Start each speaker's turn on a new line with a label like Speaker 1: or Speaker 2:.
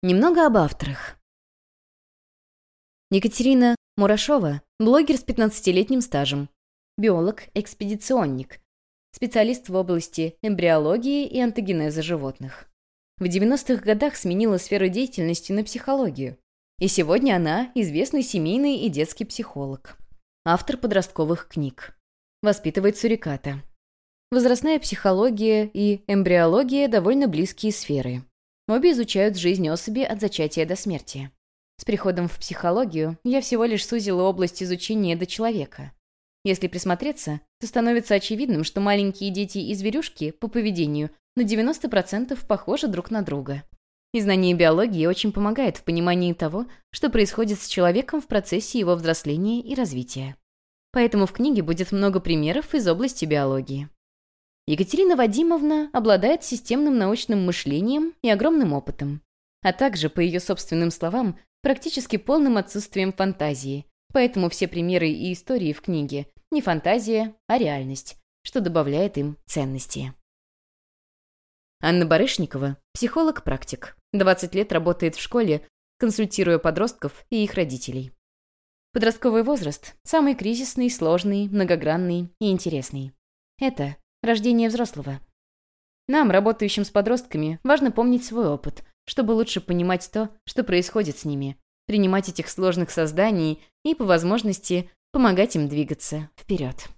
Speaker 1: Немного об авторах. Екатерина Мурашова – блогер с 15-летним стажем. Биолог-экспедиционник. Специалист в области эмбриологии и антогенеза животных. В 90-х годах сменила сферу деятельности на психологию. И сегодня она – известный семейный и детский психолог. Автор подростковых книг. Воспитывает суриката. Возрастная психология и эмбриология – довольно близкие сферы. Обе изучают жизнь особи от зачатия до смерти. С приходом в психологию я всего лишь сузила область изучения до человека. Если присмотреться, то становится очевидным, что маленькие дети и зверюшки по поведению на 90% похожи друг на друга. И знание биологии очень помогает в понимании того, что происходит с человеком в процессе его взросления и развития. Поэтому в книге будет много примеров из области биологии. Екатерина Вадимовна обладает системным научным мышлением и огромным опытом, а также, по ее собственным словам, практически полным отсутствием фантазии, поэтому все примеры и истории в книге не фантазия, а реальность, что добавляет им ценности. Анна Барышникова – психолог-практик. 20 лет работает в школе, консультируя подростков и их родителей. Подростковый возраст – самый кризисный, сложный, многогранный и интересный. Это рождение взрослого. Нам, работающим с подростками, важно помнить свой опыт, чтобы лучше понимать то, что происходит с ними, принимать этих сложных созданий и, по возможности, помогать им двигаться вперед.